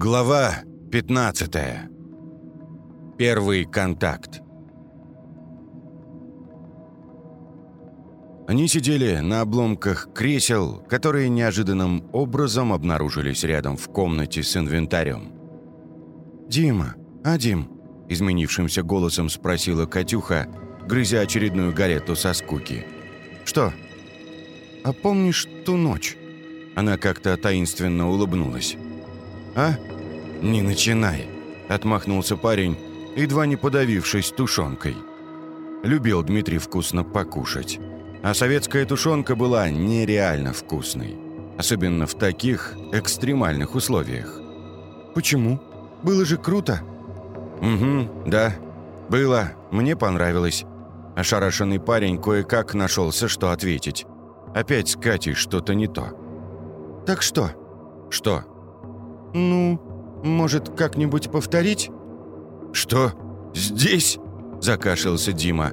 Глава 15. Первый контакт. Они сидели на обломках кресел, которые неожиданным образом обнаружились рядом в комнате с инвентарем. «Дима, а Дим?» – изменившимся голосом спросила Катюха, грызя очередную галету со скуки. «Что? А помнишь ту ночь?» Она как-то таинственно улыбнулась. «А? Не начинай!» – отмахнулся парень, едва не подавившись тушенкой. Любил Дмитрий вкусно покушать. А советская тушенка была нереально вкусной. Особенно в таких экстремальных условиях. «Почему? Было же круто!» «Угу, да. Было. Мне понравилось». Ошарашенный парень кое-как нашелся, что ответить. Опять с Катей что-то не то. «Так что?» «Что?» «Ну, может, как-нибудь повторить?» «Что? Здесь?» – закашлялся Дима.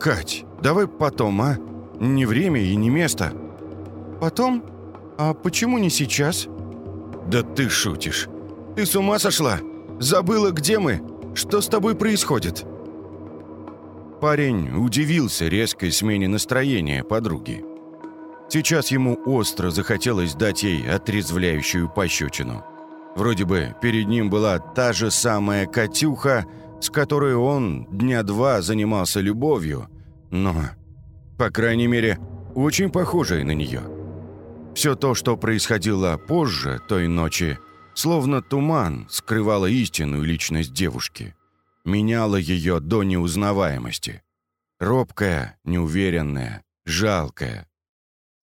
«Кать, давай потом, а? Не время и не место». «Потом? А почему не сейчас?» «Да ты шутишь. Ты с ума сошла? Забыла, где мы? Что с тобой происходит?» Парень удивился резкой смене настроения подруги. Сейчас ему остро захотелось дать ей отрезвляющую пощечину. Вроде бы перед ним была та же самая Катюха, с которой он дня два занимался любовью, но, по крайней мере, очень похожая на нее. Все то, что происходило позже той ночи, словно туман, скрывало истинную личность девушки. Меняло ее до неузнаваемости. Робкая, неуверенная, жалкая.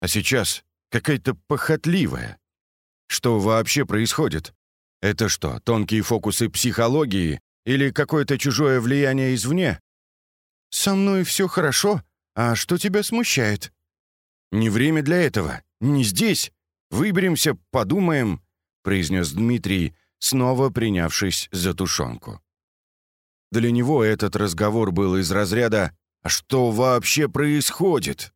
А сейчас какая-то похотливая. Что вообще происходит? Это что, тонкие фокусы психологии или какое-то чужое влияние извне? «Со мной все хорошо, а что тебя смущает?» «Не время для этого, не здесь. Выберемся, подумаем», — произнес Дмитрий, снова принявшись за тушенку. Для него этот разговор был из разряда «А что вообще происходит?»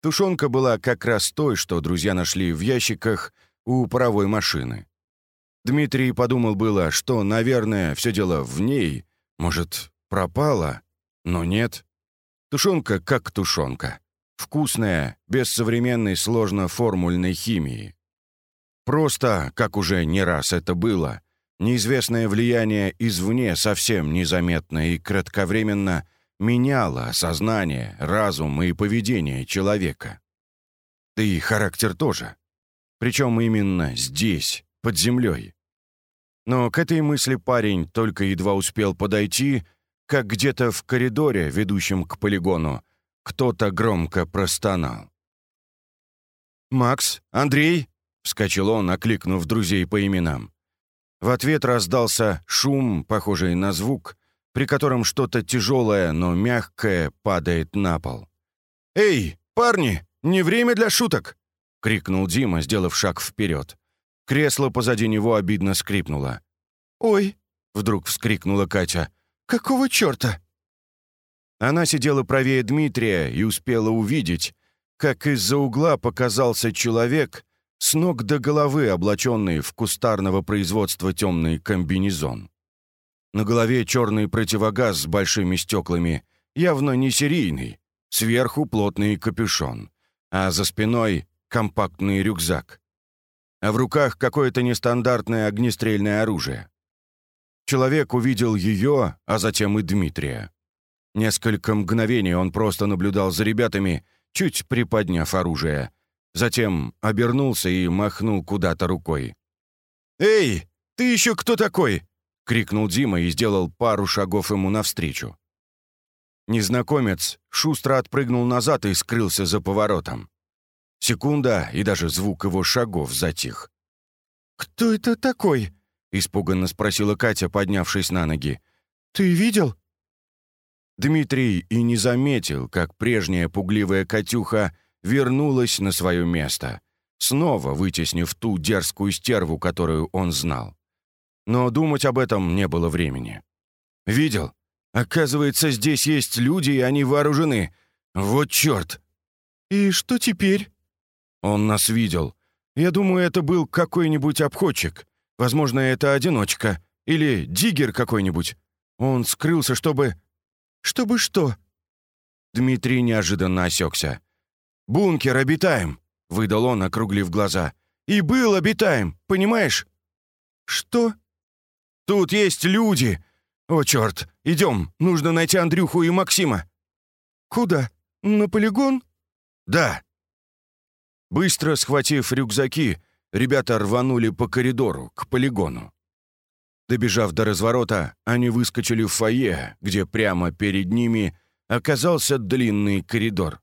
Тушенка была как раз той, что друзья нашли в ящиках у паровой машины. Дмитрий подумал было, что, наверное, все дело в ней, может, пропала, но нет. Тушенка как тушенка. Вкусная, без современной сложно-формульной химии. Просто, как уже не раз это было, неизвестное влияние извне совсем незаметно и кратковременно меняло сознание, разум и поведение человека. Да и характер тоже. Причем именно здесь, под землей. Но к этой мысли парень только едва успел подойти, как где-то в коридоре, ведущем к полигону, кто-то громко простонал. «Макс? Андрей?» — вскочил он, окликнув друзей по именам. В ответ раздался шум, похожий на звук, при котором что-то тяжелое, но мягкое падает на пол. «Эй, парни, не время для шуток!» — крикнул Дима, сделав шаг вперед. Кресло позади него обидно скрипнуло. «Ой!» — вдруг вскрикнула Катя. «Какого черта?» Она сидела правее Дмитрия и успела увидеть, как из-за угла показался человек, с ног до головы облаченный в кустарного производства темный комбинезон. На голове черный противогаз с большими стеклами, явно не серийный, сверху плотный капюшон, а за спиной компактный рюкзак а в руках какое-то нестандартное огнестрельное оружие. Человек увидел ее, а затем и Дмитрия. Несколько мгновений он просто наблюдал за ребятами, чуть приподняв оружие. Затем обернулся и махнул куда-то рукой. «Эй, ты еще кто такой?» — крикнул Дима и сделал пару шагов ему навстречу. Незнакомец шустро отпрыгнул назад и скрылся за поворотом. Секунда, и даже звук его шагов затих. «Кто это такой?» — испуганно спросила Катя, поднявшись на ноги. «Ты видел?» Дмитрий и не заметил, как прежняя пугливая Катюха вернулась на свое место, снова вытеснив ту дерзкую стерву, которую он знал. Но думать об этом не было времени. «Видел? Оказывается, здесь есть люди, и они вооружены. Вот черт!» «И что теперь?» Он нас видел. Я думаю, это был какой-нибудь обходчик. Возможно, это одиночка. Или диггер какой-нибудь. Он скрылся, чтобы... Чтобы что? Дмитрий неожиданно осекся. «Бункер обитаем», — выдал он, округлив глаза. «И был обитаем, понимаешь?» «Что?» «Тут есть люди. О, черт, идем, нужно найти Андрюху и Максима». «Куда? На полигон?» «Да». Быстро схватив рюкзаки, ребята рванули по коридору, к полигону. Добежав до разворота, они выскочили в фойе, где прямо перед ними оказался длинный коридор.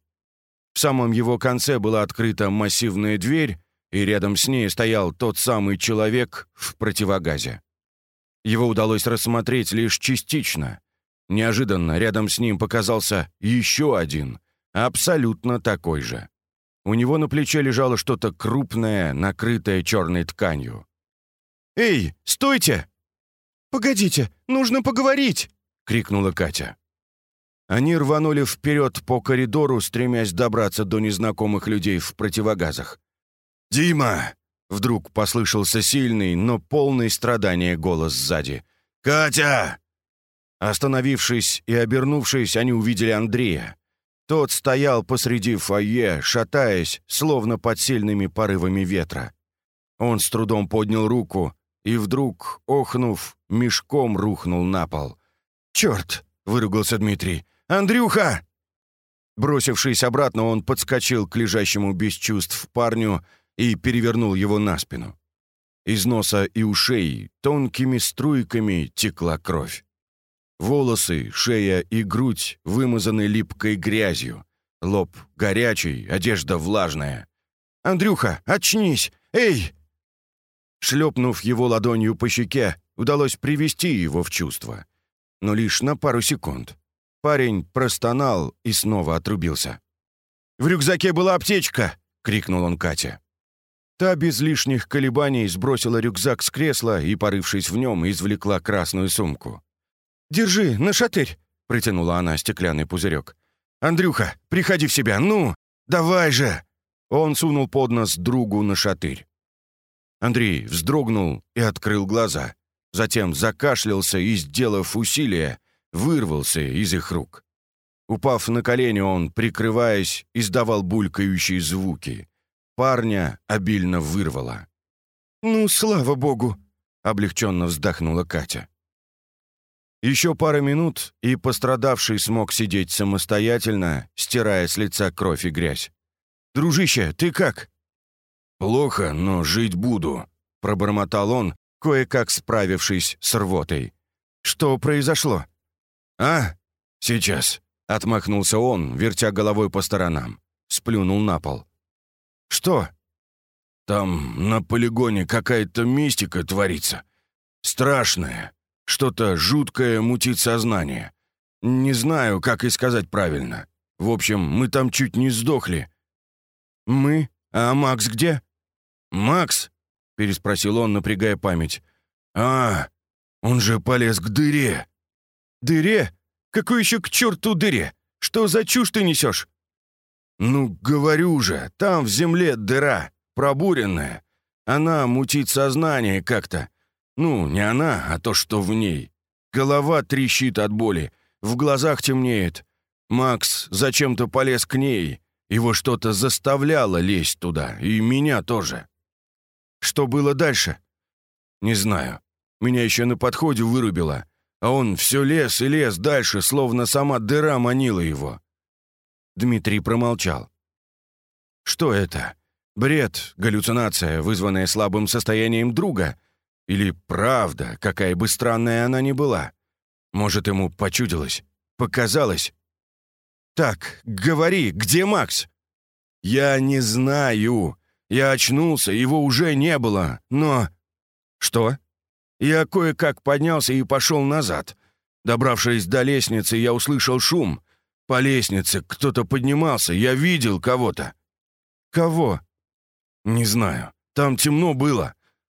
В самом его конце была открыта массивная дверь, и рядом с ней стоял тот самый человек в противогазе. Его удалось рассмотреть лишь частично. Неожиданно рядом с ним показался еще один, абсолютно такой же. У него на плече лежало что-то крупное, накрытое черной тканью. «Эй, стойте!» «Погодите, нужно поговорить!» — крикнула Катя. Они рванули вперед по коридору, стремясь добраться до незнакомых людей в противогазах. «Дима!» — вдруг послышался сильный, но полный страдания голос сзади. «Катя!» Остановившись и обернувшись, они увидели Андрея. Тот стоял посреди фойе, шатаясь, словно под сильными порывами ветра. Он с трудом поднял руку и вдруг, охнув, мешком рухнул на пол. «Черт!» — выругался Дмитрий. «Андрюха!» Бросившись обратно, он подскочил к лежащему без чувств парню и перевернул его на спину. Из носа и ушей тонкими струйками текла кровь. Волосы, шея и грудь вымазаны липкой грязью. Лоб горячий, одежда влажная. «Андрюха, очнись! Эй!» Шлепнув его ладонью по щеке, удалось привести его в чувство. Но лишь на пару секунд. Парень простонал и снова отрубился. «В рюкзаке была аптечка!» — крикнул он Кате. Та без лишних колебаний сбросила рюкзак с кресла и, порывшись в нем, извлекла красную сумку. «Держи, на шатырь!» — протянула она стеклянный пузырек. «Андрюха, приходи в себя, ну! Давай же!» Он сунул под нос другу на шатырь. Андрей вздрогнул и открыл глаза. Затем закашлялся и, сделав усилие, вырвался из их рук. Упав на колени, он, прикрываясь, издавал булькающие звуки. Парня обильно вырвало. «Ну, слава богу!» — облегченно вздохнула Катя. Еще пара минут, и пострадавший смог сидеть самостоятельно, стирая с лица кровь и грязь. «Дружище, ты как?» «Плохо, но жить буду», — пробормотал он, кое-как справившись с рвотой. «Что произошло?» «А? Сейчас», — отмахнулся он, вертя головой по сторонам. Сплюнул на пол. «Что?» «Там на полигоне какая-то мистика творится. Страшная. Что-то жуткое мутит сознание. Не знаю, как и сказать правильно. В общем, мы там чуть не сдохли». «Мы? А Макс где?» «Макс?» — переспросил он, напрягая память. «А, он же полез к дыре». «Дыре? Какой еще к черту дыре? Что за чушь ты несешь?» «Ну, говорю же, там в земле дыра, пробуренная. Она мутит сознание как-то. Ну, не она, а то, что в ней. Голова трещит от боли, в глазах темнеет. Макс зачем-то полез к ней. Его что-то заставляло лезть туда, и меня тоже. Что было дальше? Не знаю. Меня еще на подходе вырубило, а он все лез и лез дальше, словно сама дыра манила его. Дмитрий промолчал. Что это? Бред, галлюцинация, вызванная слабым состоянием друга? Или правда, какая бы странная она ни была? Может, ему почудилось? Показалось? «Так, говори, где Макс?» «Я не знаю. Я очнулся, его уже не было, но...» «Что?» Я кое-как поднялся и пошел назад. Добравшись до лестницы, я услышал шум. По лестнице кто-то поднимался, я видел кого-то. «Кого?» «Не знаю. Там темно было.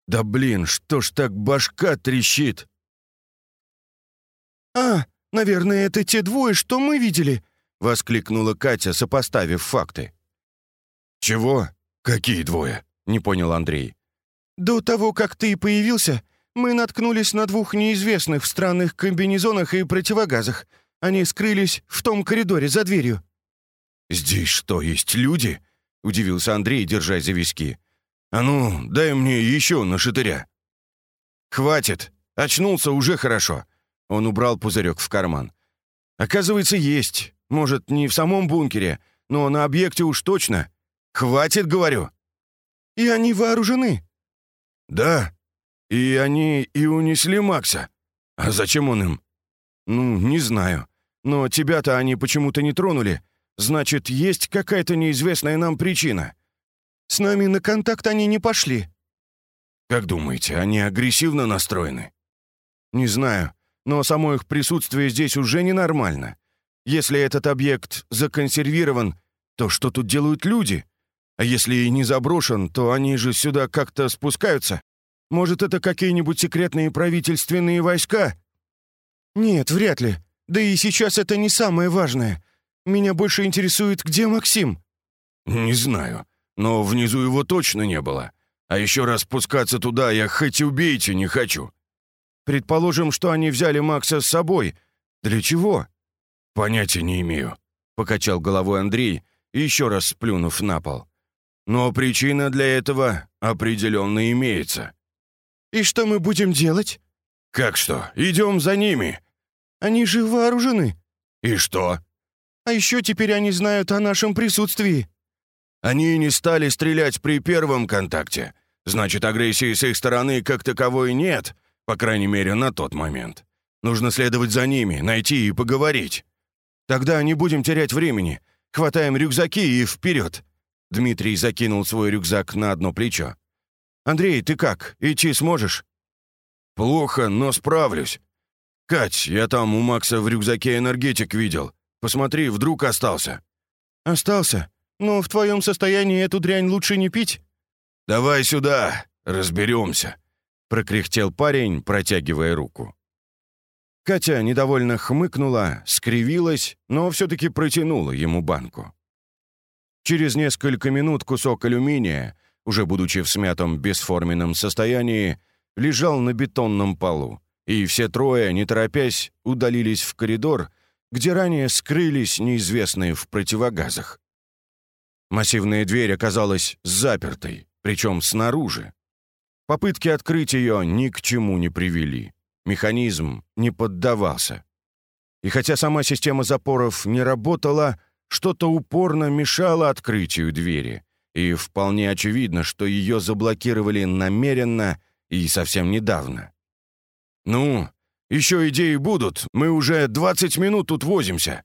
Да блин, что ж так башка трещит?» «А, наверное, это те двое, что мы видели», — воскликнула Катя, сопоставив факты. «Чего? Какие двое?» — не понял Андрей. «До того, как ты появился, мы наткнулись на двух неизвестных в странных комбинезонах и противогазах. Они скрылись в том коридоре за дверью». «Здесь что, есть люди?» — удивился Андрей, держась за виски. «А ну, дай мне еще на шатыря». «Хватит. Очнулся уже хорошо». Он убрал пузырек в карман. «Оказывается, есть. Может, не в самом бункере, но на объекте уж точно. Хватит, говорю». «И они вооружены?» «Да. И они и унесли Макса. А зачем он им?» «Ну, не знаю. Но тебя-то они почему-то не тронули. Значит, есть какая-то неизвестная нам причина. С нами на контакт они не пошли». «Как думаете, они агрессивно настроены?» «Не знаю, но само их присутствие здесь уже ненормально. Если этот объект законсервирован, то что тут делают люди? А если и не заброшен, то они же сюда как-то спускаются. Может, это какие-нибудь секретные правительственные войска?» «Нет, вряд ли. Да и сейчас это не самое важное. Меня больше интересует, где Максим?» «Не знаю, но внизу его точно не было. А еще раз спускаться туда я хоть убейте не хочу». «Предположим, что они взяли Макса с собой. Для чего?» «Понятия не имею», — покачал головой Андрей, еще раз сплюнув на пол. «Но причина для этого определенно имеется». «И что мы будем делать?» «Как что? Идем за ними». «Они же вооружены». «И что?» А еще теперь они знают о нашем присутствии». «Они не стали стрелять при первом контакте. Значит, агрессии с их стороны как таковой нет, по крайней мере, на тот момент. Нужно следовать за ними, найти и поговорить». «Тогда не будем терять времени. Хватаем рюкзаки и вперед!» Дмитрий закинул свой рюкзак на одно плечо. «Андрей, ты как? Идти сможешь?» «Плохо, но справлюсь. Кать, я там у Макса в рюкзаке энергетик видел. Посмотри, вдруг остался». «Остался? Но в твоем состоянии эту дрянь лучше не пить». «Давай сюда, разберемся», — прокряхтел парень, протягивая руку. Катя недовольно хмыкнула, скривилась, но все-таки протянула ему банку. Через несколько минут кусок алюминия, уже будучи в смятом бесформенном состоянии, лежал на бетонном полу, и все трое, не торопясь, удалились в коридор, где ранее скрылись неизвестные в противогазах. Массивная дверь оказалась запертой, причем снаружи. Попытки открыть ее ни к чему не привели. Механизм не поддавался. И хотя сама система запоров не работала, что-то упорно мешало открытию двери, и вполне очевидно, что ее заблокировали намеренно и совсем недавно. «Ну, еще идеи будут, мы уже 20 минут тут возимся.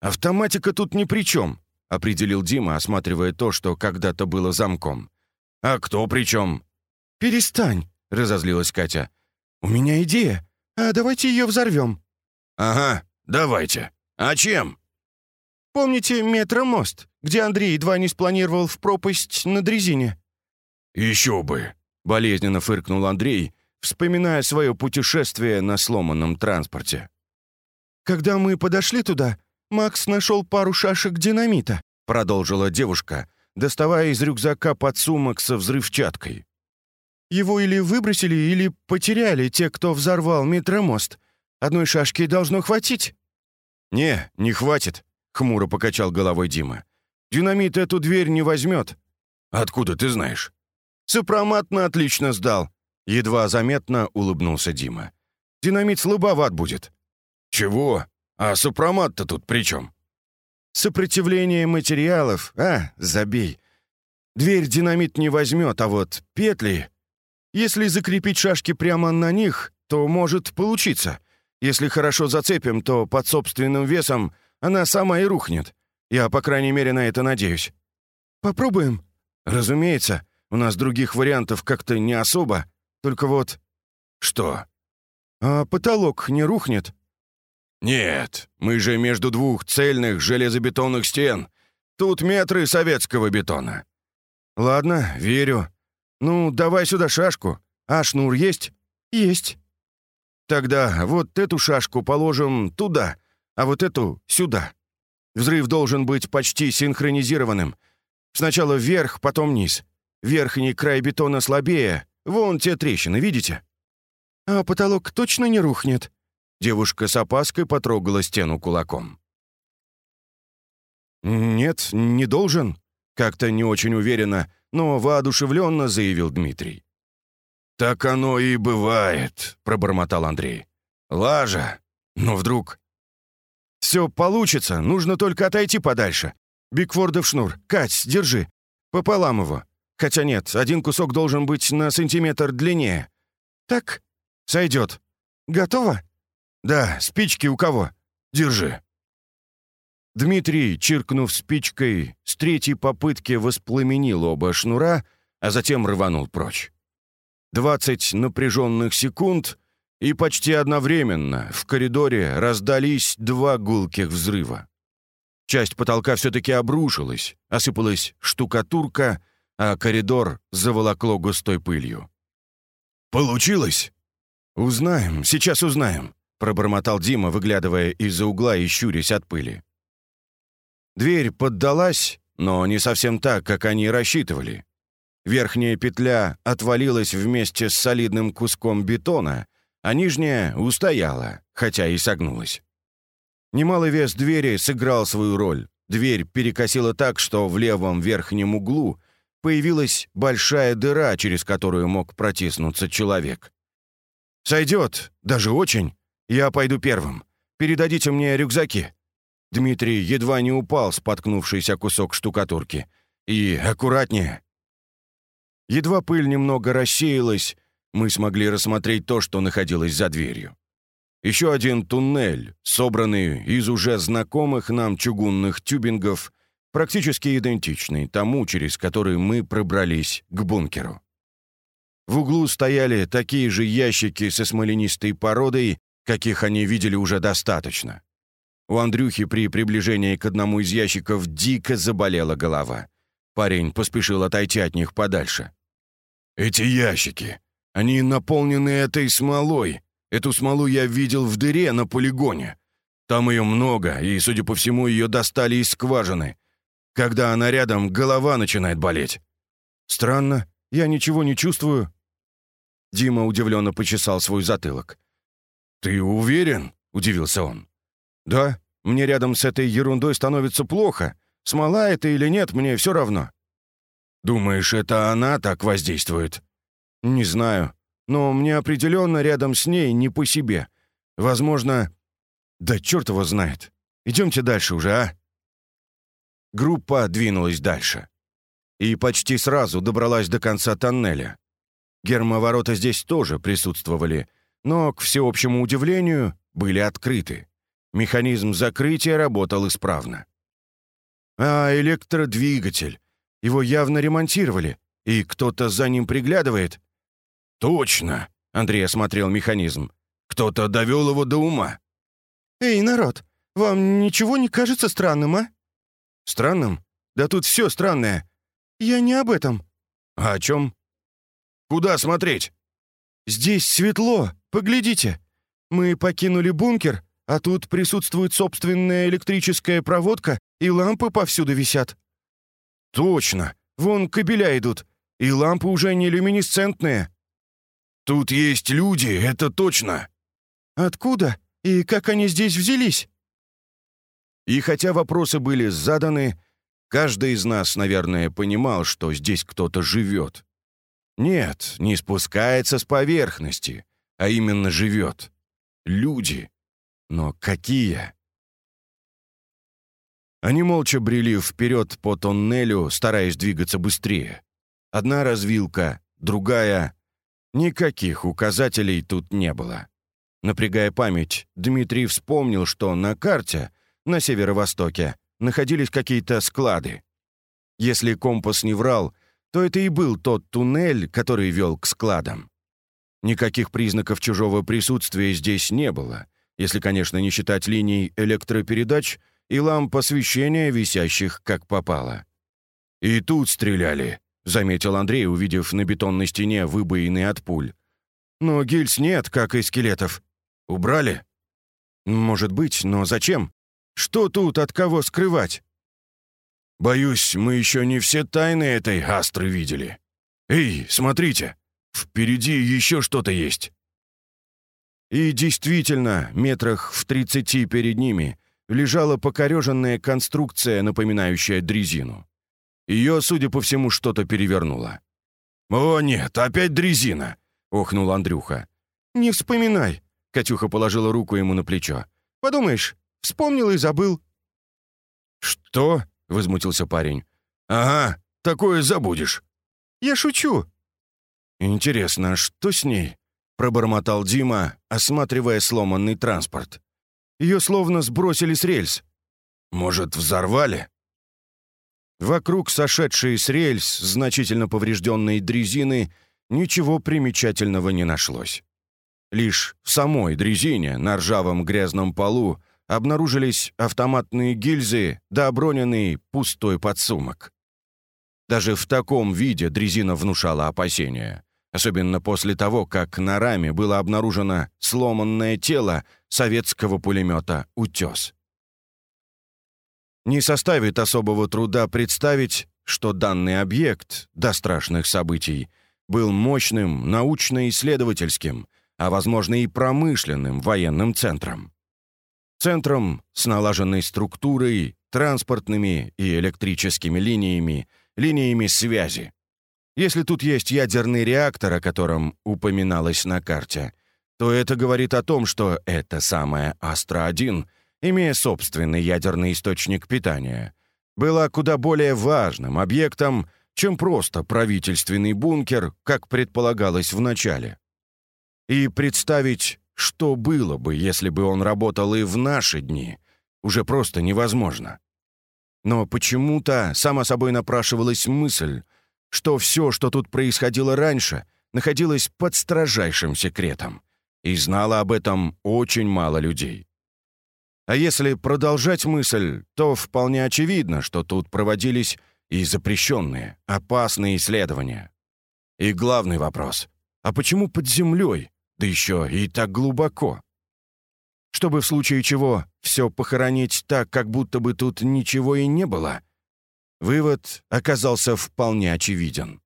Автоматика тут ни при чем», — определил Дима, осматривая то, что когда-то было замком. «А кто при чем?» «Перестань», — разозлилась Катя. «У меня идея. А давайте ее взорвем». «Ага, давайте. А чем?» «Помните метромост, где Андрей едва не спланировал в пропасть на дрезине?» «Еще бы!» — болезненно фыркнул Андрей, вспоминая свое путешествие на сломанном транспорте. «Когда мы подошли туда, Макс нашел пару шашек динамита», продолжила девушка, доставая из рюкзака подсумок со взрывчаткой. «Его или выбросили, или потеряли те, кто взорвал метромост. Одной шашки должно хватить». «Не, не хватит», — хмуро покачал головой Дима. «Динамит эту дверь не возьмет». «Откуда ты знаешь?» «Сопромат на отлично сдал. Едва заметно улыбнулся Дима. «Динамит слабоват будет». «Чего? А сопромат-то тут при чем?» «Сопротивление материалов? А, забей. Дверь динамит не возьмет, а вот петли... Если закрепить шашки прямо на них, то может получиться. Если хорошо зацепим, то под собственным весом она сама и рухнет. Я, по крайней мере, на это надеюсь. Попробуем? Разумеется, у нас других вариантов как-то не особо. Только вот...» «Что?» «А потолок не рухнет?» «Нет, мы же между двух цельных железобетонных стен. Тут метры советского бетона». «Ладно, верю. Ну, давай сюда шашку. А шнур есть?» «Есть». «Тогда вот эту шашку положим туда, а вот эту сюда. Взрыв должен быть почти синхронизированным. Сначала вверх, потом вниз. Верхний край бетона слабее, Вон те трещины, видите?» «А потолок точно не рухнет?» Девушка с опаской потрогала стену кулаком. «Нет, не должен», — как-то не очень уверенно, но воодушевленно заявил Дмитрий. «Так оно и бывает», — пробормотал Андрей. «Лажа! Но вдруг...» «Все получится, нужно только отойти подальше. Бигфордов шнур. Кать, держи. Пополам его. Хотя нет, один кусок должен быть на сантиметр длиннее. Так? Сойдет. Готово? Да, спички у кого? Держи». Дмитрий, чиркнув спичкой, с третьей попытки воспламенил оба шнура, а затем рванул прочь. Двадцать напряженных секунд, и почти одновременно в коридоре раздались два гулких взрыва. Часть потолка все-таки обрушилась, осыпалась штукатурка, а коридор заволокло густой пылью. «Получилось?» «Узнаем, сейчас узнаем», — пробормотал Дима, выглядывая из-за угла и щурясь от пыли. Дверь поддалась, но не совсем так, как они рассчитывали. Верхняя петля отвалилась вместе с солидным куском бетона, а нижняя устояла, хотя и согнулась. Немалый вес двери сыграл свою роль. Дверь перекосила так, что в левом верхнем углу появилась большая дыра, через которую мог протиснуться человек. «Сойдет, даже очень. Я пойду первым. Передадите мне рюкзаки». Дмитрий едва не упал, споткнувшись о кусок штукатурки. «И аккуратнее». Едва пыль немного рассеялась, мы смогли рассмотреть то, что находилось за дверью. Еще один туннель, собранный из уже знакомых нам чугунных тюбингов, практически идентичный тому, через который мы пробрались к бункеру. В углу стояли такие же ящики со смоленистой породой, каких они видели уже достаточно. У Андрюхи при приближении к одному из ящиков дико заболела голова. Парень поспешил отойти от них подальше. «Эти ящики, они наполнены этой смолой. Эту смолу я видел в дыре на полигоне. Там ее много, и, судя по всему, ее достали из скважины. Когда она рядом, голова начинает болеть». «Странно, я ничего не чувствую». Дима удивленно почесал свой затылок. «Ты уверен?» — удивился он. «Да, мне рядом с этой ерундой становится плохо. Смола это или нет, мне все равно». «Думаешь, это она так воздействует?» «Не знаю, но мне определенно рядом с ней не по себе. Возможно...» «Да черт его знает. Идемте дальше уже, а?» Группа двинулась дальше. И почти сразу добралась до конца тоннеля. Гермоворота здесь тоже присутствовали, но, к всеобщему удивлению, были открыты. Механизм закрытия работал исправно. А электродвигатель. Его явно ремонтировали, и кто-то за ним приглядывает. «Точно!» — Андрей осмотрел механизм. «Кто-то довел его до ума». «Эй, народ, вам ничего не кажется странным, а?» «Странным? Да тут все странное. Я не об этом». «А о чем?» «Куда смотреть?» «Здесь светло, поглядите. Мы покинули бункер, а тут присутствует собственная электрическая проводка, и лампы повсюду висят». «Точно! Вон кабеля идут, и лампы уже не люминесцентные». «Тут есть люди, это точно!» «Откуда? И как они здесь взялись?» И хотя вопросы были заданы, каждый из нас, наверное, понимал, что здесь кто-то живет. Нет, не спускается с поверхности, а именно живет. Люди. Но какие? Они молча брели вперед по тоннелю, стараясь двигаться быстрее. Одна развилка, другая. Никаких указателей тут не было. Напрягая память, Дмитрий вспомнил, что на карте, на северо-востоке, находились какие-то склады. Если компас не врал, то это и был тот туннель, который вел к складам. Никаких признаков чужого присутствия здесь не было, если, конечно, не считать линий электропередач и ламп освещения, висящих как попало. «И тут стреляли», — заметил Андрей, увидев на бетонной стене выбоины от пуль. «Но гильз нет, как и скелетов. Убрали?» «Может быть, но зачем? Что тут от кого скрывать?» «Боюсь, мы еще не все тайны этой астры видели. Эй, смотрите! впереди еще что-то есть». И действительно, метрах в тридцати перед ними лежала покореженная конструкция, напоминающая дрезину. Ее, судя по всему, что-то перевернуло. «О, нет, опять дрезина!» — охнул Андрюха. «Не вспоминай!» — Катюха положила руку ему на плечо. «Подумаешь, вспомнил и забыл». «Что?» — возмутился парень. «Ага, такое забудешь». «Я шучу». «Интересно, что с ней?» — пробормотал Дима, осматривая сломанный транспорт. Ее словно сбросили с рельс. «Может, взорвали?» Вокруг сошедшей с рельс, значительно поврежденной дрезины, ничего примечательного не нашлось. Лишь в самой дрезине на ржавом грязном полу обнаружились автоматные гильзы да оброненный пустой подсумок. Даже в таком виде дрезина внушала опасения, особенно после того, как на раме было обнаружено сломанное тело советского пулемета «Утес». Не составит особого труда представить, что данный объект, до страшных событий, был мощным научно-исследовательским, а, возможно, и промышленным военным центром. Центром с налаженной структурой, транспортными и электрическими линиями, линиями связи. Если тут есть ядерный реактор, о котором упоминалось на карте, то это говорит о том, что это самая Астра-1 — имея собственный ядерный источник питания, была куда более важным объектом, чем просто правительственный бункер, как предполагалось в начале. И представить, что было бы, если бы он работал и в наши дни, уже просто невозможно. Но почему-то сама собой напрашивалась мысль, что все, что тут происходило раньше, находилось под строжайшим секретом, и знало об этом очень мало людей. А если продолжать мысль, то вполне очевидно, что тут проводились и запрещенные, опасные исследования. И главный вопрос — а почему под землей, да еще и так глубоко? Чтобы в случае чего все похоронить так, как будто бы тут ничего и не было? Вывод оказался вполне очевиден.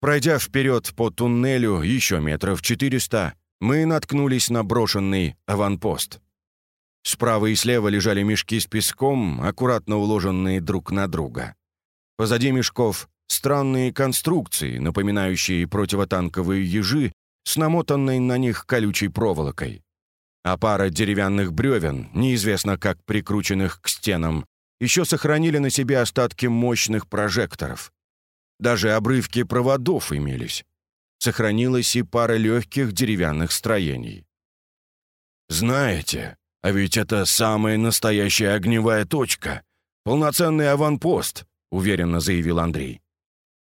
Пройдя вперед по туннелю еще метров 400, мы наткнулись на брошенный аванпост. Справа и слева лежали мешки с песком, аккуратно уложенные друг на друга. Позади мешков — странные конструкции, напоминающие противотанковые ежи с намотанной на них колючей проволокой. А пара деревянных бревен, неизвестно как прикрученных к стенам, еще сохранили на себе остатки мощных прожекторов. Даже обрывки проводов имелись сохранилась и пара легких деревянных строений. «Знаете, а ведь это самая настоящая огневая точка, полноценный аванпост», — уверенно заявил Андрей.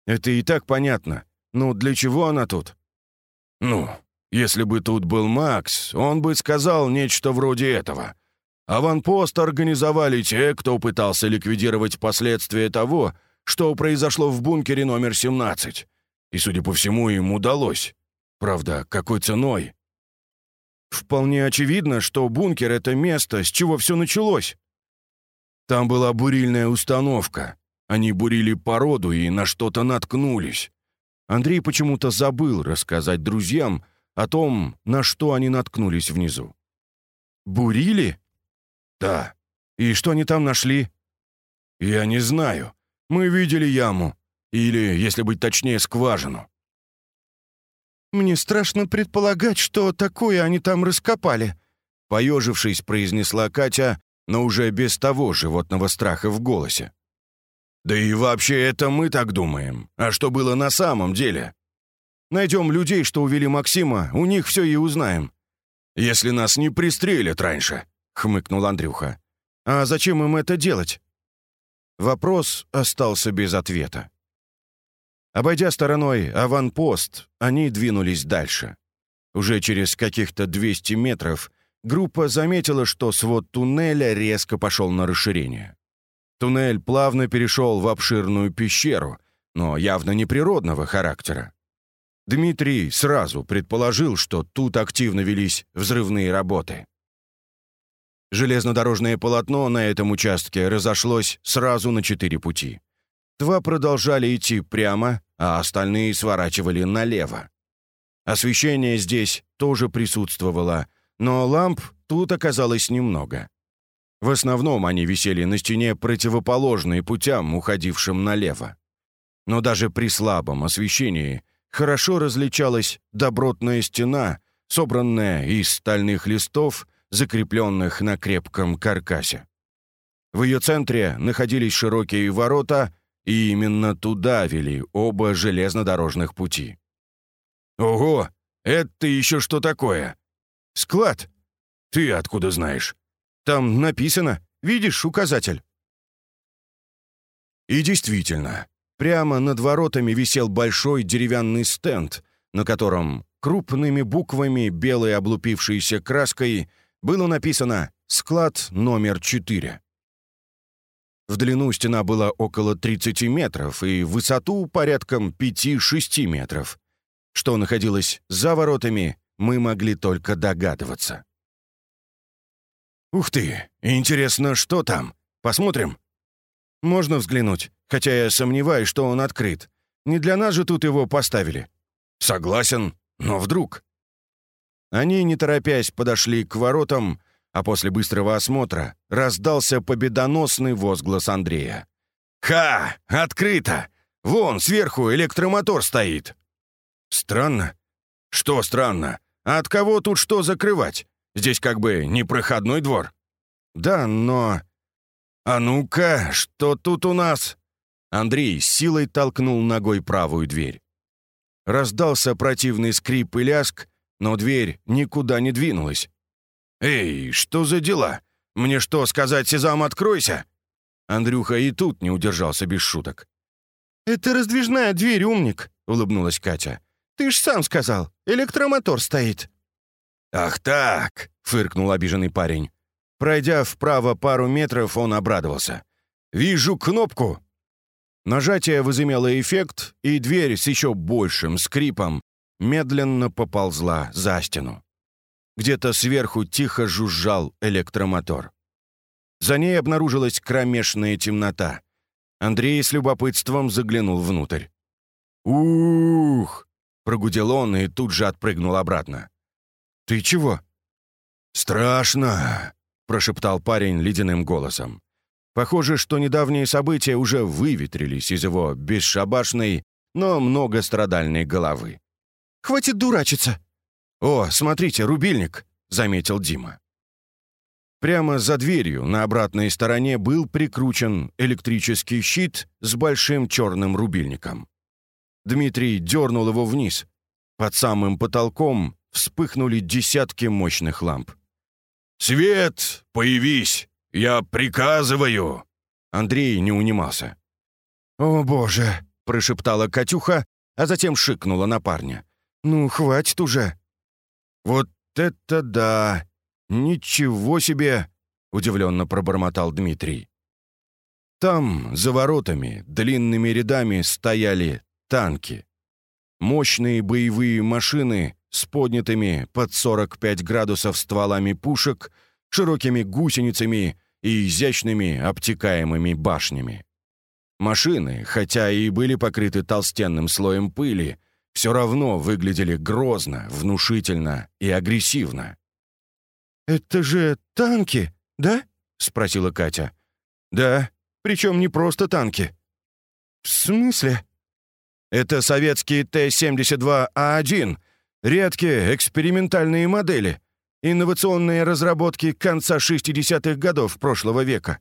«Это и так понятно. Ну, для чего она тут?» «Ну, если бы тут был Макс, он бы сказал нечто вроде этого. Аванпост организовали те, кто пытался ликвидировать последствия того, что произошло в бункере номер 17. И, судя по всему, им удалось. Правда, какой ценой? Вполне очевидно, что бункер — это место, с чего все началось. Там была бурильная установка. Они бурили породу и на что-то наткнулись. Андрей почему-то забыл рассказать друзьям о том, на что они наткнулись внизу. «Бурили?» «Да. И что они там нашли?» «Я не знаю. Мы видели яму. Или, если быть точнее, скважину. «Мне страшно предполагать, что такое они там раскопали», поежившись, произнесла Катя, но уже без того животного страха в голосе. «Да и вообще это мы так думаем. А что было на самом деле? Найдем людей, что увели Максима, у них все и узнаем. Если нас не пристрелят раньше», — хмыкнул Андрюха. «А зачем им это делать?» Вопрос остался без ответа. Обойдя стороной аванпост, они двинулись дальше. Уже через каких-то 200 метров группа заметила, что свод туннеля резко пошел на расширение. Туннель плавно перешел в обширную пещеру, но явно не природного характера. Дмитрий сразу предположил, что тут активно велись взрывные работы. Железнодорожное полотно на этом участке разошлось сразу на четыре пути. Два продолжали идти прямо, а остальные сворачивали налево. Освещение здесь тоже присутствовало, но ламп тут оказалось немного. В основном они висели на стене противоположной путям, уходившим налево. Но даже при слабом освещении хорошо различалась добротная стена, собранная из стальных листов, закрепленных на крепком каркасе. В ее центре находились широкие ворота, и именно туда вели оба железнодорожных пути. «Ого! Это еще что такое?» «Склад!» «Ты откуда знаешь?» «Там написано. Видишь указатель?» И действительно, прямо над воротами висел большой деревянный стенд, на котором крупными буквами белой облупившейся краской было написано «Склад номер 4». В длину стена была около 30 метров и в высоту порядком 5-6 метров. Что находилось за воротами, мы могли только догадываться. «Ух ты! Интересно, что там? Посмотрим?» «Можно взглянуть, хотя я сомневаюсь, что он открыт. Не для нас же тут его поставили». «Согласен, но вдруг...» Они, не торопясь, подошли к воротам, а после быстрого осмотра раздался победоносный возглас Андрея. «Ха! Открыто! Вон, сверху электромотор стоит!» «Странно?» «Что странно? А от кого тут что закрывать? Здесь как бы непроходной двор». «Да, но...» «А ну-ка, что тут у нас?» Андрей силой толкнул ногой правую дверь. Раздался противный скрип и ляск, но дверь никуда не двинулась. «Эй, что за дела? Мне что, сказать, Сезам, откройся?» Андрюха и тут не удержался без шуток. «Это раздвижная дверь, умник», — улыбнулась Катя. «Ты ж сам сказал, электромотор стоит». «Ах так!» — фыркнул обиженный парень. Пройдя вправо пару метров, он обрадовался. «Вижу кнопку!» Нажатие возымело эффект, и дверь с еще большим скрипом медленно поползла за стену. Где-то сверху тихо жужжал электромотор. За ней обнаружилась кромешная темнота. Андрей с любопытством заглянул внутрь. «Ух!» — прогудел он и тут же отпрыгнул обратно. «Ты чего?» «Страшно!» — прошептал парень ледяным голосом. Похоже, что недавние события уже выветрились из его бесшабашной, но многострадальной головы. «Хватит дурачиться!» «О, смотрите, рубильник!» — заметил Дима. Прямо за дверью на обратной стороне был прикручен электрический щит с большим черным рубильником. Дмитрий дернул его вниз. Под самым потолком вспыхнули десятки мощных ламп. «Свет, появись! Я приказываю!» Андрей не унимался. «О, боже!» — прошептала Катюха, а затем шикнула на парня. «Ну, хватит уже!» «Вот это да! Ничего себе!» — удивленно пробормотал Дмитрий. Там, за воротами, длинными рядами стояли танки. Мощные боевые машины с поднятыми под 45 градусов стволами пушек, широкими гусеницами и изящными обтекаемыми башнями. Машины, хотя и были покрыты толстенным слоем пыли, все равно выглядели грозно, внушительно и агрессивно. «Это же танки, да?» — спросила Катя. «Да, причем не просто танки». «В смысле?» «Это советские Т-72А1, редкие экспериментальные модели, инновационные разработки конца 60-х годов прошлого века.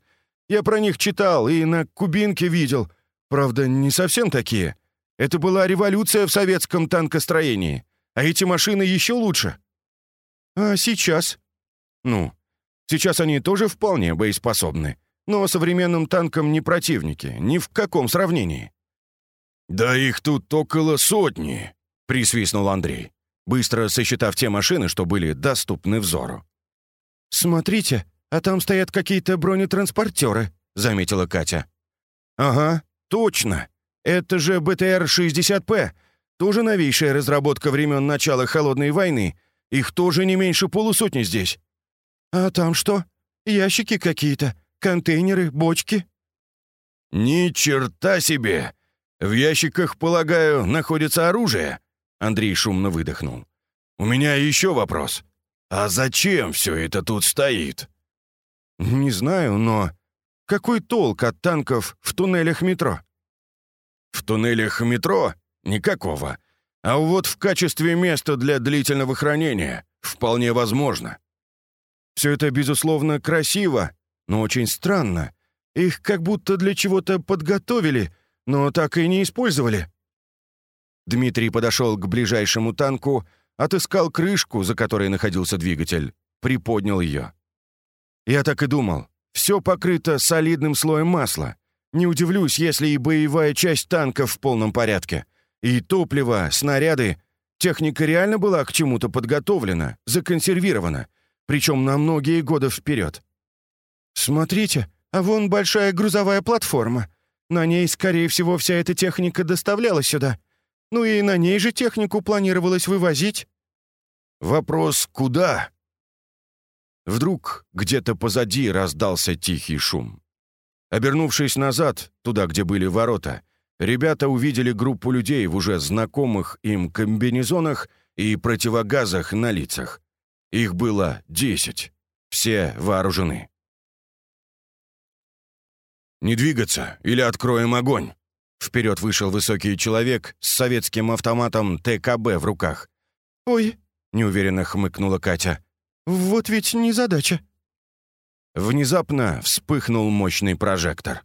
Я про них читал и на Кубинке видел. Правда, не совсем такие». Это была революция в советском танкостроении. А эти машины еще лучше. А сейчас? Ну, сейчас они тоже вполне боеспособны. Но современным танкам не противники, ни в каком сравнении. «Да их тут около сотни», — присвистнул Андрей, быстро сосчитав те машины, что были доступны взору. «Смотрите, а там стоят какие-то бронетранспортеры», — заметила Катя. «Ага, точно. Это же БТР-60П, тоже новейшая разработка времен начала Холодной войны. Их тоже не меньше полусотни здесь». «А там что? Ящики какие-то? Контейнеры, бочки?» «Ни черта себе! В ящиках, полагаю, находится оружие?» Андрей шумно выдохнул. «У меня еще вопрос. А зачем все это тут стоит?» «Не знаю, но какой толк от танков в туннелях метро?» «В туннелях метро? Никакого. А вот в качестве места для длительного хранения вполне возможно». «Все это, безусловно, красиво, но очень странно. Их как будто для чего-то подготовили, но так и не использовали». Дмитрий подошел к ближайшему танку, отыскал крышку, за которой находился двигатель, приподнял ее. Я так и думал. Все покрыто солидным слоем масла. Не удивлюсь, если и боевая часть танка в полном порядке. И топливо, снаряды. Техника реально была к чему-то подготовлена, законсервирована. Причем на многие годы вперед. «Смотрите, а вон большая грузовая платформа. На ней, скорее всего, вся эта техника доставлялась сюда. Ну и на ней же технику планировалось вывозить». «Вопрос, куда?» Вдруг где-то позади раздался тихий шум. Обернувшись назад, туда, где были ворота, ребята увидели группу людей в уже знакомых им комбинезонах и противогазах на лицах. Их было десять. Все вооружены. «Не двигаться, или откроем огонь!» Вперед вышел высокий человек с советским автоматом ТКБ в руках. «Ой!» — неуверенно хмыкнула Катя. «Вот ведь не задача». Внезапно вспыхнул мощный прожектор.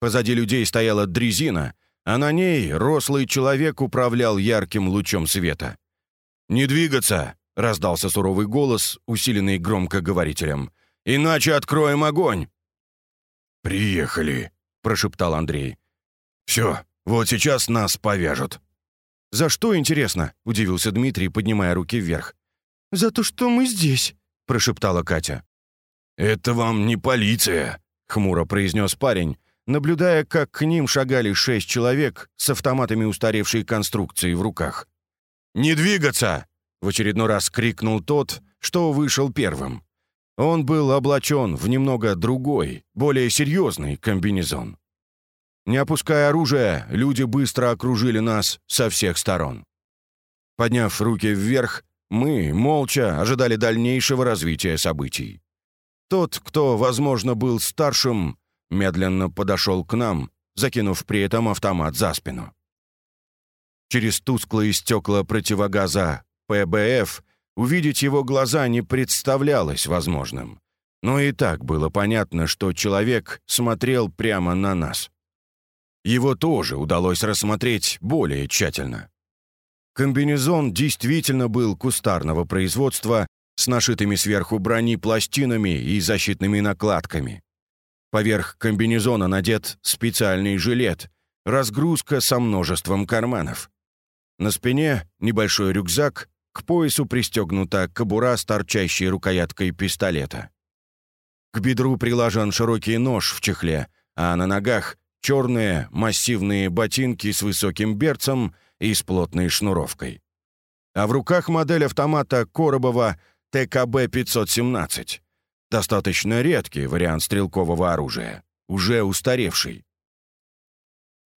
Позади людей стояла дрезина, а на ней рослый человек управлял ярким лучом света. «Не двигаться!» — раздался суровый голос, усиленный громкоговорителем. «Иначе откроем огонь!» «Приехали!» — прошептал Андрей. «Все, вот сейчас нас повяжут». «За что, интересно?» — удивился Дмитрий, поднимая руки вверх. «За то, что мы здесь», — прошептала Катя. «Это вам не полиция», — хмуро произнес парень, наблюдая, как к ним шагали шесть человек с автоматами устаревшей конструкции в руках. «Не двигаться!» — в очередной раз крикнул тот, что вышел первым. Он был облачен в немного другой, более серьезный комбинезон. Не опуская оружие, люди быстро окружили нас со всех сторон. Подняв руки вверх, мы, молча, ожидали дальнейшего развития событий. Тот, кто, возможно, был старшим, медленно подошел к нам, закинув при этом автомат за спину. Через тусклые стекла противогаза ПБФ увидеть его глаза не представлялось возможным. Но и так было понятно, что человек смотрел прямо на нас. Его тоже удалось рассмотреть более тщательно. Комбинезон действительно был кустарного производства с нашитыми сверху брони пластинами и защитными накладками. Поверх комбинезона надет специальный жилет, разгрузка со множеством карманов. На спине небольшой рюкзак, к поясу пристегнута кобура с торчащей рукояткой пистолета. К бедру прилажен широкий нож в чехле, а на ногах черные массивные ботинки с высоким берцем и с плотной шнуровкой. А в руках модель автомата Коробова ТКБ-517. Достаточно редкий вариант стрелкового оружия, уже устаревший.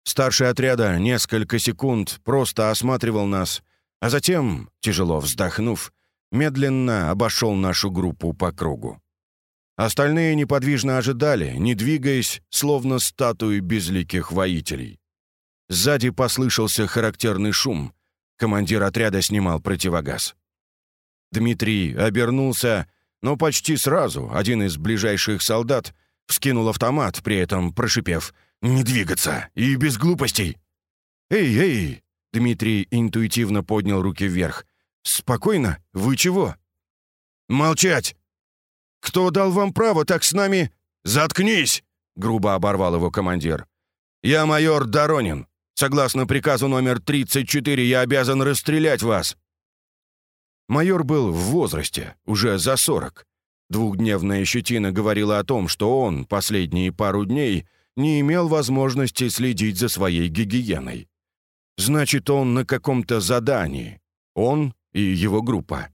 Старший отряда несколько секунд просто осматривал нас, а затем, тяжело вздохнув, медленно обошел нашу группу по кругу. Остальные неподвижно ожидали, не двигаясь, словно статуи безликих воителей. Сзади послышался характерный шум. Командир отряда снимал противогаз. Дмитрий обернулся, но почти сразу один из ближайших солдат вскинул автомат, при этом прошипев «Не двигаться! И без глупостей!» «Эй, эй!» — Дмитрий интуитивно поднял руки вверх. «Спокойно! Вы чего?» «Молчать! Кто дал вам право так с нами...» «Заткнись!» — грубо оборвал его командир. «Я майор Доронин. Согласно приказу номер 34, я обязан расстрелять вас». Майор был в возрасте, уже за 40. Двухдневная щетина говорила о том, что он последние пару дней не имел возможности следить за своей гигиеной. Значит, он на каком-то задании. Он и его группа.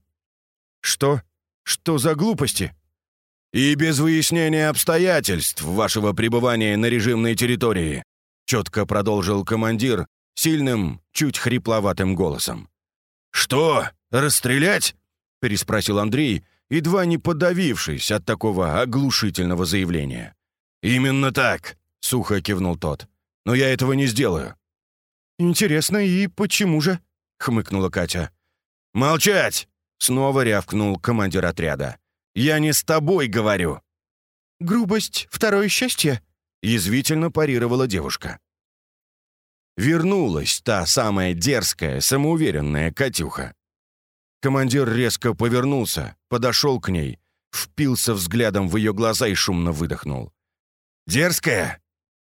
Что? Что за глупости? И без выяснения обстоятельств вашего пребывания на режимной территории четко продолжил командир сильным, чуть хрипловатым голосом. «Что? Расстрелять?» — переспросил Андрей, едва не подавившись от такого оглушительного заявления. «Именно так», — сухо кивнул тот. «Но я этого не сделаю». «Интересно, и почему же?» — хмыкнула Катя. «Молчать!» — снова рявкнул командир отряда. «Я не с тобой говорю!» «Грубость — второе счастье?» — язвительно парировала девушка. Вернулась та самая дерзкая, самоуверенная Катюха. Командир резко повернулся, подошел к ней, впился взглядом в ее глаза и шумно выдохнул. «Дерзкая?»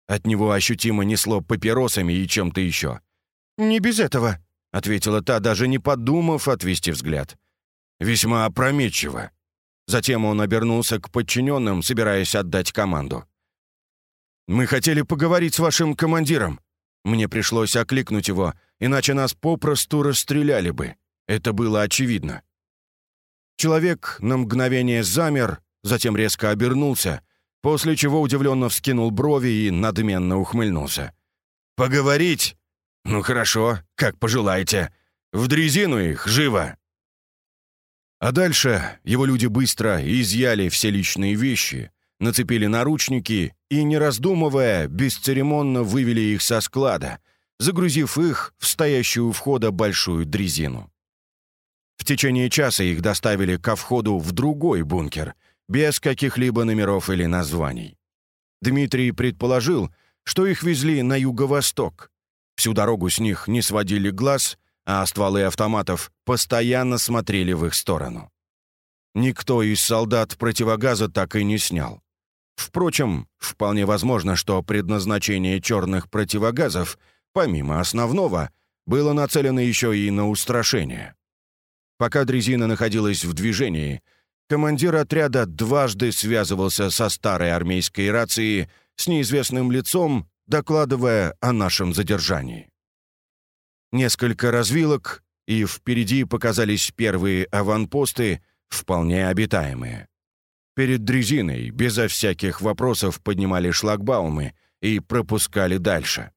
От него ощутимо несло папиросами и чем-то еще. «Не без этого», — ответила та, даже не подумав отвести взгляд. «Весьма опрометчиво». Затем он обернулся к подчиненным, собираясь отдать команду. «Мы хотели поговорить с вашим командиром. Мне пришлось окликнуть его, иначе нас попросту расстреляли бы. Это было очевидно». Человек на мгновение замер, затем резко обернулся, после чего удивленно вскинул брови и надменно ухмыльнулся. «Поговорить? Ну хорошо, как пожелаете. В дрезину их, живо!» А дальше его люди быстро изъяли все личные вещи, нацепили наручники и, не раздумывая, бесцеремонно вывели их со склада, загрузив их в стоящую у входа большую дрезину. В течение часа их доставили ко входу в другой бункер, без каких-либо номеров или названий. Дмитрий предположил, что их везли на юго-восток. Всю дорогу с них не сводили глаз, а стволы автоматов постоянно смотрели в их сторону. Никто из солдат противогаза так и не снял. Впрочем, вполне возможно, что предназначение черных противогазов, помимо основного, было нацелено еще и на устрашение. Пока дрезина находилась в движении, командир отряда дважды связывался со старой армейской рацией с неизвестным лицом, докладывая о нашем задержании. Несколько развилок, и впереди показались первые аванпосты, вполне обитаемые. Перед дрезиной безо всяких вопросов поднимали шлагбаумы и пропускали дальше.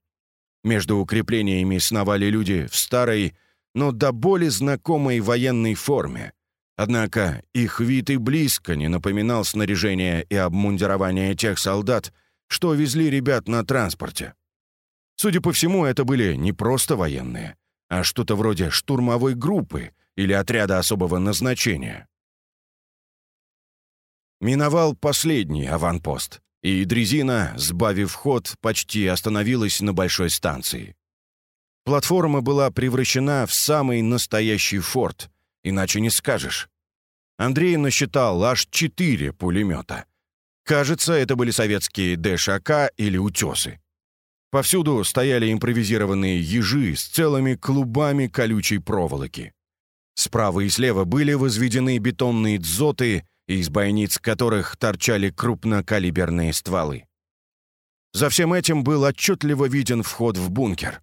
Между укреплениями сновали люди в старой, но до боли знакомой военной форме. Однако их вид и близко не напоминал снаряжение и обмундирование тех солдат, что везли ребят на транспорте. Судя по всему, это были не просто военные, а что-то вроде штурмовой группы или отряда особого назначения. Миновал последний аванпост, и дрезина, сбавив ход, почти остановилась на большой станции. Платформа была превращена в самый настоящий форт, иначе не скажешь. Андрей насчитал аж четыре пулемета. Кажется, это были советские ДШК или «Утесы». Повсюду стояли импровизированные ежи с целыми клубами колючей проволоки. Справа и слева были возведены бетонные дзоты из бойниц которых торчали крупнокалиберные стволы. За всем этим был отчетливо виден вход в бункер.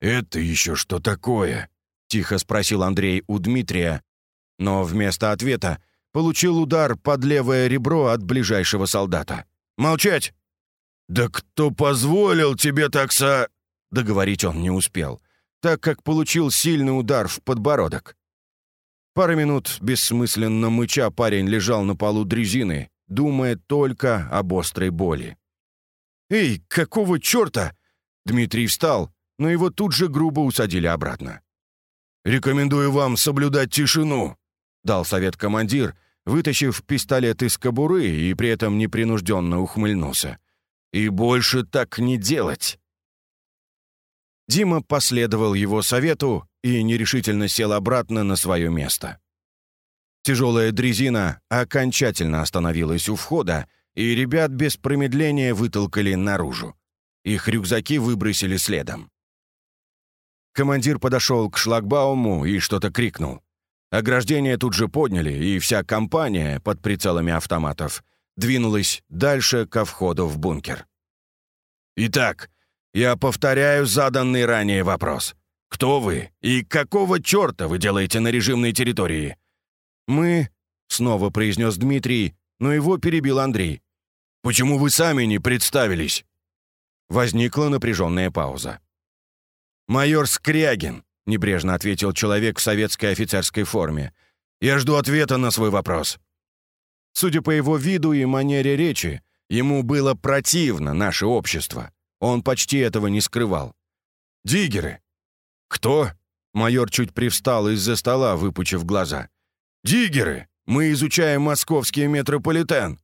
«Это еще что такое?» — тихо спросил Андрей у Дмитрия, но вместо ответа получил удар под левое ребро от ближайшего солдата. «Молчать!» «Да кто позволил тебе так со...» Договорить он не успел, так как получил сильный удар в подбородок. Пару минут бессмысленно мыча парень лежал на полу дрезины, думая только об острой боли. «Эй, какого черта?» Дмитрий встал, но его тут же грубо усадили обратно. «Рекомендую вам соблюдать тишину», — дал совет командир, вытащив пистолет из кобуры и при этом непринужденно ухмыльнулся. «И больше так не делать». Дима последовал его совету и нерешительно сел обратно на свое место. Тяжелая дрезина окончательно остановилась у входа, и ребят без промедления вытолкали наружу. Их рюкзаки выбросили следом. Командир подошел к шлагбауму и что-то крикнул. Ограждение тут же подняли, и вся компания под прицелами автоматов двинулась дальше ко входу в бункер. «Итак, я повторяю заданный ранее вопрос. Кто вы и какого черта вы делаете на режимной территории?» «Мы...» — снова произнес Дмитрий, но его перебил Андрей. «Почему вы сами не представились?» Возникла напряженная пауза. «Майор Скрягин», — небрежно ответил человек в советской офицерской форме. «Я жду ответа на свой вопрос». Судя по его виду и манере речи, ему было противно наше общество. Он почти этого не скрывал. «Диггеры!» «Кто?» Майор чуть привстал из-за стола, выпучив глаза. «Диггеры! Мы изучаем московский метрополитен!»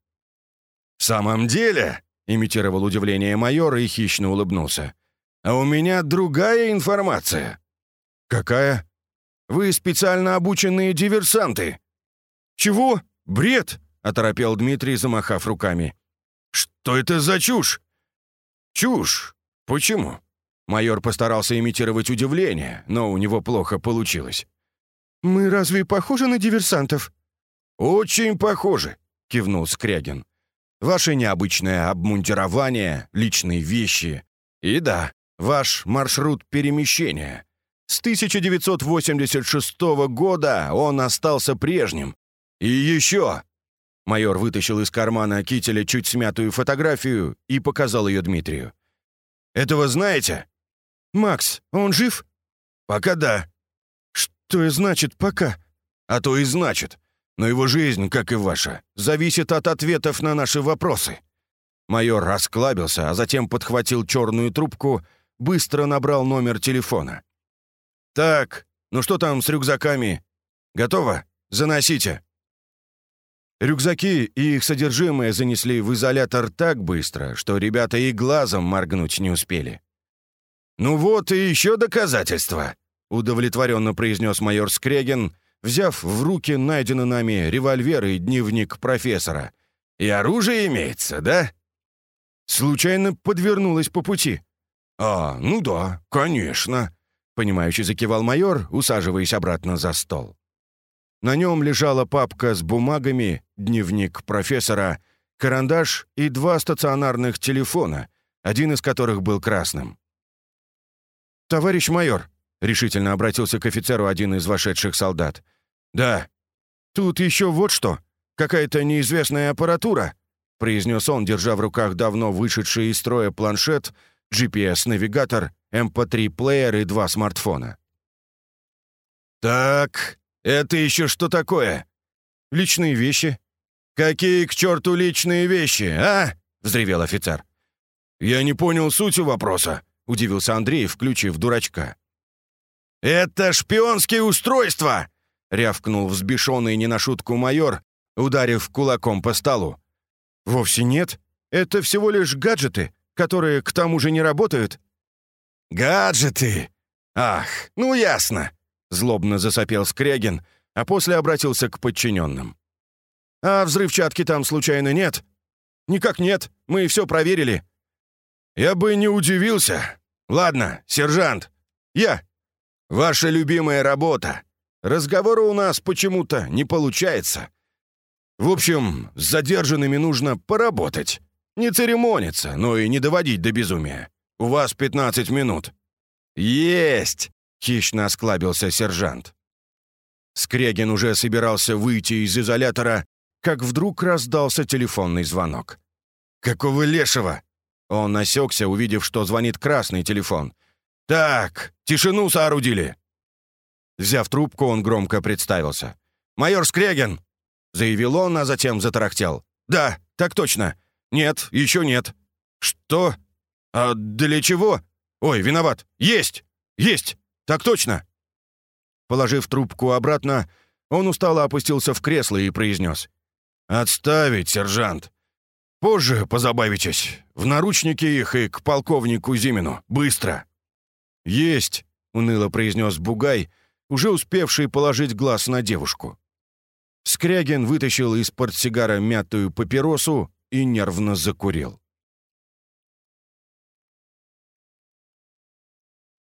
«В самом деле?» — имитировал удивление майор и хищно улыбнулся. «А у меня другая информация». «Какая?» «Вы специально обученные диверсанты». «Чего? Бред!» — оторопел Дмитрий, замахав руками. «Что это за чушь?» «Чушь? Почему?» Майор постарался имитировать удивление, но у него плохо получилось. «Мы разве похожи на диверсантов?» «Очень похожи», — кивнул Скрягин. «Ваше необычное обмундирование, личные вещи. И да, ваш маршрут перемещения. С 1986 года он остался прежним. И еще...» Майор вытащил из кармана кителя чуть смятую фотографию и показал ее Дмитрию. «Этого знаете?» «Макс, он жив?» «Пока да». «Что и значит «пока»?» «А то и значит. Но его жизнь, как и ваша, зависит от ответов на наши вопросы». Майор расклабился, а затем подхватил черную трубку, быстро набрал номер телефона. «Так, ну что там с рюкзаками? Готово? Заносите». Рюкзаки и их содержимое занесли в изолятор так быстро, что ребята и глазом моргнуть не успели. «Ну вот и еще доказательства», — удовлетворенно произнес майор Скрегин, взяв в руки найденный нами револьвер и дневник профессора. «И оружие имеется, да?» «Случайно подвернулось по пути». «А, ну да, конечно», — понимающе закивал майор, усаживаясь обратно за стол. На нем лежала папка с бумагами, дневник профессора, карандаш и два стационарных телефона, один из которых был красным. «Товарищ майор», — решительно обратился к офицеру один из вошедших солдат. «Да». «Тут еще вот что. Какая-то неизвестная аппаратура», — произнес он, держа в руках давно вышедший из строя планшет, GPS-навигатор, MP3-плеер эм и два смартфона. «Так, это еще что такое?» «Личные вещи». «Какие к черту личные вещи, а?» — взревел офицер. «Я не понял сути вопроса», — удивился Андрей, включив дурачка. «Это шпионские устройства!» — рявкнул взбешенный не на шутку майор, ударив кулаком по столу. «Вовсе нет. Это всего лишь гаджеты, которые к тому же не работают». «Гаджеты? Ах, ну ясно!» — злобно засопел Скрягин, а после обратился к подчиненным. «А взрывчатки там случайно нет?» «Никак нет. Мы все проверили. «Я бы не удивился. Ладно, сержант. Я. Ваша любимая работа. Разговора у нас почему-то не получается. В общем, с задержанными нужно поработать. Не церемониться, но и не доводить до безумия. У вас 15 минут». «Есть!» — хищно осклабился сержант. Скрегин уже собирался выйти из изолятора, как вдруг раздался телефонный звонок. «Какого лешего?» Он осекся, увидев, что звонит красный телефон. «Так, тишину соорудили!» Взяв трубку, он громко представился. «Майор Скрегин!» Заявил он, а затем затарахтел. «Да, так точно. Нет, еще нет». «Что? А для чего? Ой, виноват. Есть! Есть! Так точно!» Положив трубку обратно, он устало опустился в кресло и произнес. «Отставить, сержант. Позже позабавитесь. В наручники их и к полковнику Зимину. Быстро!» «Есть!» — уныло произнес Бугай, уже успевший положить глаз на девушку. Скрягин вытащил из портсигара мятую папиросу и нервно закурил.